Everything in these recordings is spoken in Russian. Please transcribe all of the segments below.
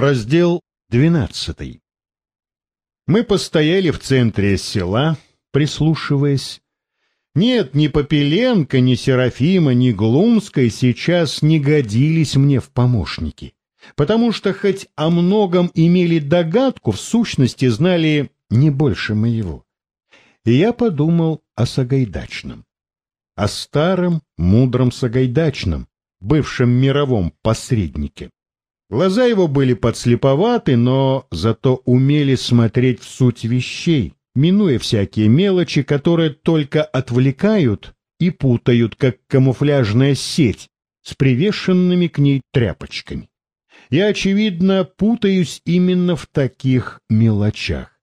Раздел двенадцатый. Мы постояли в центре села, прислушиваясь. Нет, ни Попеленко, ни Серафима, ни Глумской сейчас не годились мне в помощники, потому что хоть о многом имели догадку, в сущности знали не больше моего. И я подумал о Сагайдачном, о старом мудром Сагайдачном, бывшем мировом посреднике. Глаза его были подслеповаты, но зато умели смотреть в суть вещей, минуя всякие мелочи, которые только отвлекают и путают, как камуфляжная сеть с привешенными к ней тряпочками. Я, очевидно, путаюсь именно в таких мелочах.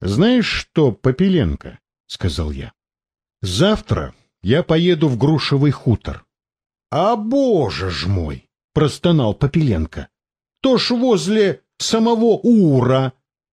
«Знаешь что, Попеленко?» — сказал я. «Завтра я поеду в Грушевый хутор». «А, боже ж мой!» — простонал Попеленко. — То ж возле самого Ура.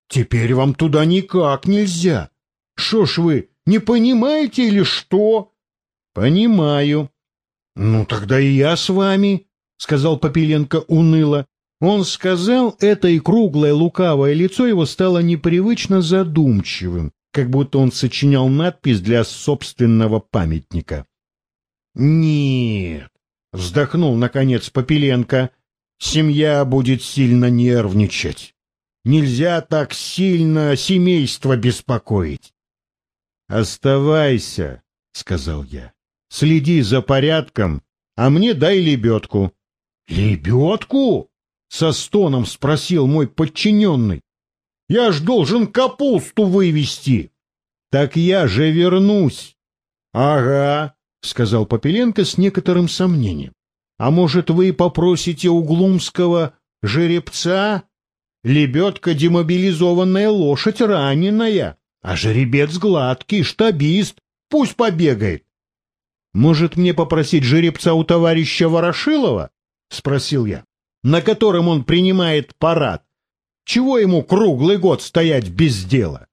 Теперь вам туда никак нельзя. Шо ж вы, не понимаете или что? — Понимаю. — Ну, тогда и я с вами, — сказал Попеленко уныло. Он сказал это, и круглое лукавое лицо его стало непривычно задумчивым, как будто он сочинял надпись для собственного памятника. — Нет, Вздохнул, наконец, Попеленко. Семья будет сильно нервничать. Нельзя так сильно семейство беспокоить. «Оставайся», — сказал я. «Следи за порядком, а мне дай лебедку». «Лебедку?» — со стоном спросил мой подчиненный. «Я ж должен капусту вывести». «Так я же вернусь». «Ага, — сказал Попеленко с некоторым сомнением. — А может, вы попросите у Глумского жеребца? Лебедка — демобилизованная лошадь, раненая, а жеребец гладкий, штабист, пусть побегает. — Может, мне попросить жеребца у товарища Ворошилова? — спросил я. — На котором он принимает парад. Чего ему круглый год стоять без дела?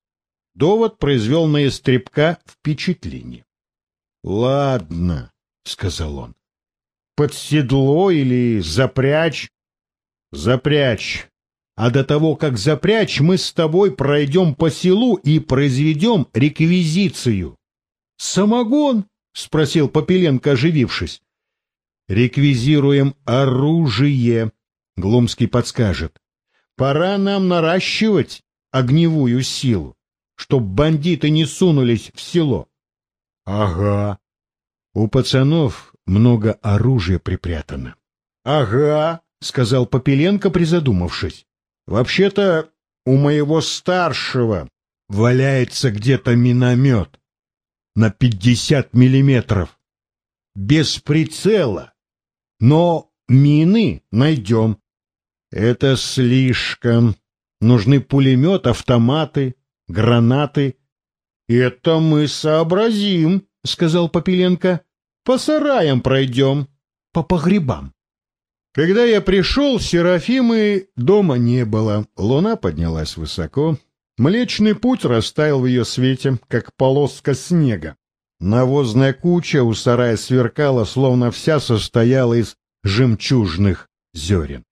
Довод произвел на истребка впечатление. Ладно, сказал он. Под седло или запрячь? Запрячь. А до того, как запрячь, мы с тобой пройдем по селу и произведем реквизицию. Самогон? спросил Попеленко, оживившись. Реквизируем оружие, Глумский подскажет. Пора нам наращивать огневую силу, чтоб бандиты не сунулись в село. — Ага. У пацанов много оружия припрятано. — Ага, — сказал Попеленко, призадумавшись. — Вообще-то у моего старшего валяется где-то миномет на пятьдесят миллиметров. Без прицела. Но мины найдем. Это слишком. Нужны пулемет, автоматы, гранаты — «Это мы сообразим», — сказал Попеленко. «По сараям пройдем, по погребам». Когда я пришел, Серафимы дома не было. Луна поднялась высоко. Млечный путь растаял в ее свете, как полоска снега. Навозная куча у сарая сверкала, словно вся состояла из жемчужных зерен.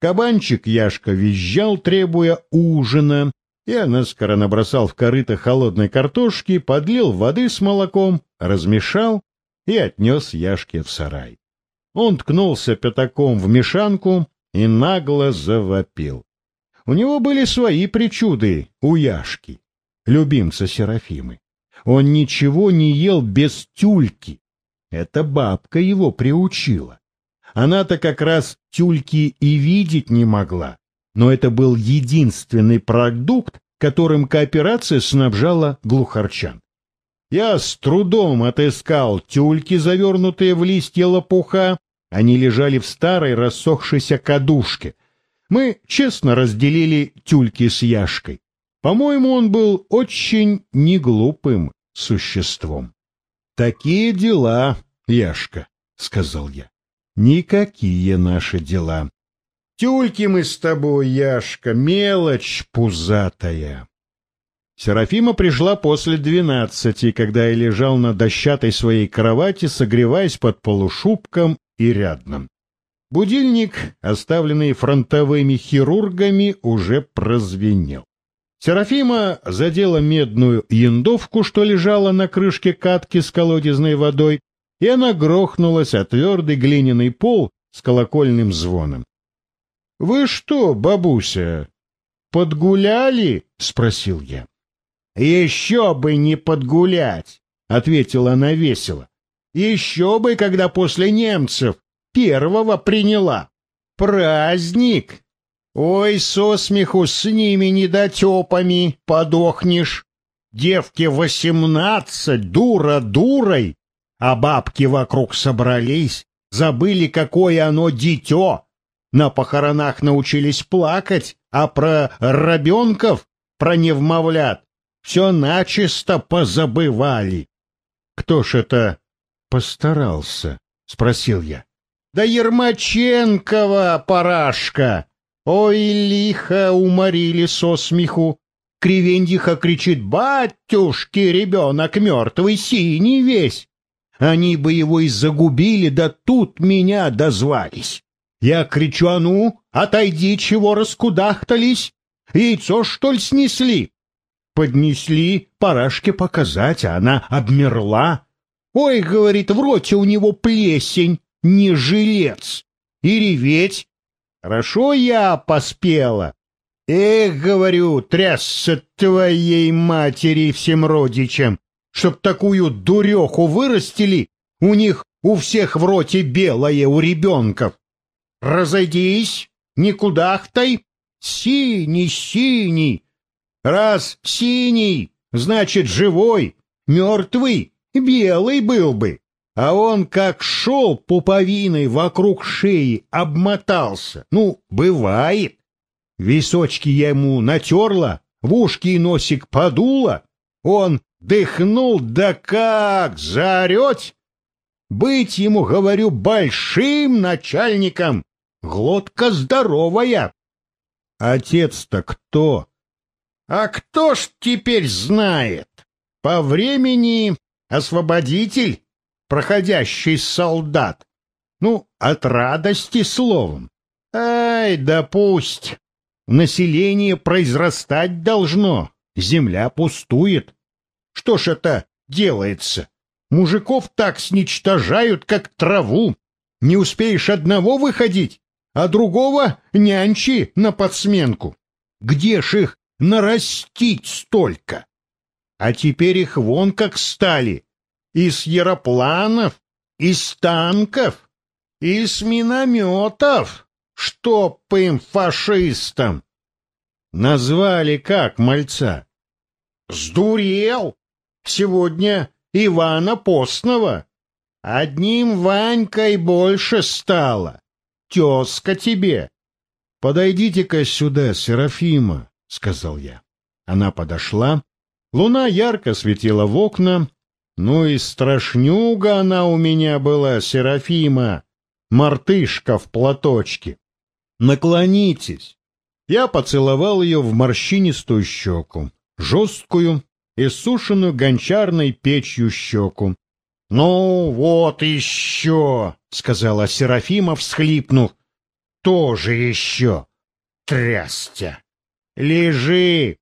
Кабанчик Яшка визжал, требуя ужина, я наскоро набросал в корыто холодной картошки, подлил воды с молоком, размешал и отнес Яшке в сарай. Он ткнулся пятаком в мешанку и нагло завопил. У него были свои причуды у Яшки, любимца Серафимы. Он ничего не ел без тюльки. Это бабка его приучила. Она-то как раз тюльки и видеть не могла но это был единственный продукт, которым кооперация снабжала глухарчан. Я с трудом отыскал тюльки, завернутые в листья лопуха. Они лежали в старой рассохшейся кадушке. Мы честно разделили тюльки с Яшкой. По-моему, он был очень неглупым существом. «Такие дела, Яшка», — сказал я. «Никакие наши дела. Тюльки мы с тобой, Яшка, мелочь пузатая. Серафима пришла после двенадцати, когда я лежал на дощатой своей кровати, согреваясь под полушубком и рядном. Будильник, оставленный фронтовыми хирургами, уже прозвенел. Серафима задела медную яндовку, что лежала на крышке катки с колодезной водой, и она грохнулась о твердый глиняный пол с колокольным звоном. — Вы что, бабуся, подгуляли? — спросил я. — Еще бы не подгулять, — ответила она весело. — Еще бы, когда после немцев первого приняла. Праздник! Ой, со смеху с ними недотепами подохнешь. Девки восемнадцать, дура дурой, а бабки вокруг собрались, забыли, какое оно дитё. На похоронах научились плакать, а про рабенков, про невмовлят, все начисто позабывали. — Кто ж это постарался? — спросил я. — Да Ермаченкова парашка! Ой, лихо уморили со смеху. Кривендиха кричит «Батюшки, ребенок мертвый, синий весь!» Они бы его и загубили, да тут меня дозвались. Я кричу, а ну, отойди, чего раскудахтались? Яйцо, что ли, снесли? Поднесли парашке показать, а она обмерла. Ой, говорит, в роте у него плесень, не жилец. И реветь. Хорошо я поспела. Эх, говорю, трясся твоей матери всем родичам чтоб такую дуреху вырастили, у них у всех в роте белое у ребенков. Разойдись, никуда хтай, синий, синий. Раз синий, значит живой, мертвый, белый был бы. А он как шел пуповиной вокруг шеи, обмотался. Ну, бывает. Височки я ему натерла, в ушки и носик подула. Он Дыхнул, да как, заорет! Быть ему, говорю, большим начальником, глотка здоровая. Отец-то кто? А кто ж теперь знает? По времени освободитель, проходящий солдат. Ну, от радости словом. Ай, да пусть. Население произрастать должно, земля пустует. Что ж это делается? Мужиков так сничтожают, как траву. Не успеешь одного выходить, а другого нянчи на подсменку. Где ж их нарастить столько? А теперь их вон как стали. Из яропланов, из танков, из минометов. Чтоб им фашистам! Назвали как мальца? Сдурел! Сегодня Ивана Постного. Одним Ванькой больше стало. Тезка тебе. — Подойдите-ка сюда, Серафима, — сказал я. Она подошла. Луна ярко светила в окна. Ну и страшнюга она у меня была, Серафима, мартышка в платочке. Наклонитесь. Я поцеловал ее в морщинистую щеку, жесткую, иссушенную гончарной печью щеку. — Ну, вот еще, — сказала Серафима, всхлипнув. — Тоже еще. Трястя. Лежи.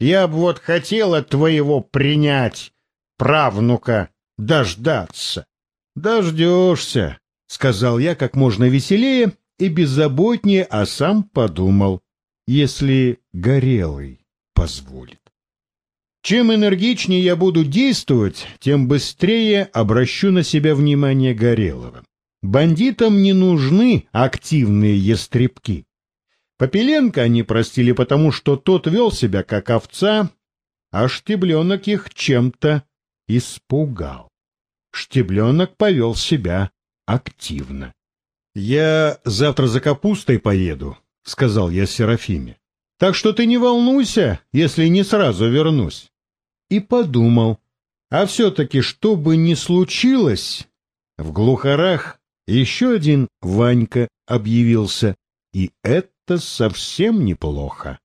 Я б вот хотела твоего принять, правнука, дождаться. — Дождешься, — сказал я как можно веселее и беззаботнее, а сам подумал, если горелый позволит. Чем энергичнее я буду действовать, тем быстрее обращу на себя внимание Горелого. Бандитам не нужны активные ястребки. Попеленко они простили потому, что тот вел себя как овца, а штебленок их чем-то испугал. Штебленок повел себя активно. — Я завтра за капустой поеду, — сказал я Серафиме. — Так что ты не волнуйся, если не сразу вернусь и подумал, а все-таки, что бы ни случилось, в глухарах еще один Ванька объявился, и это совсем неплохо.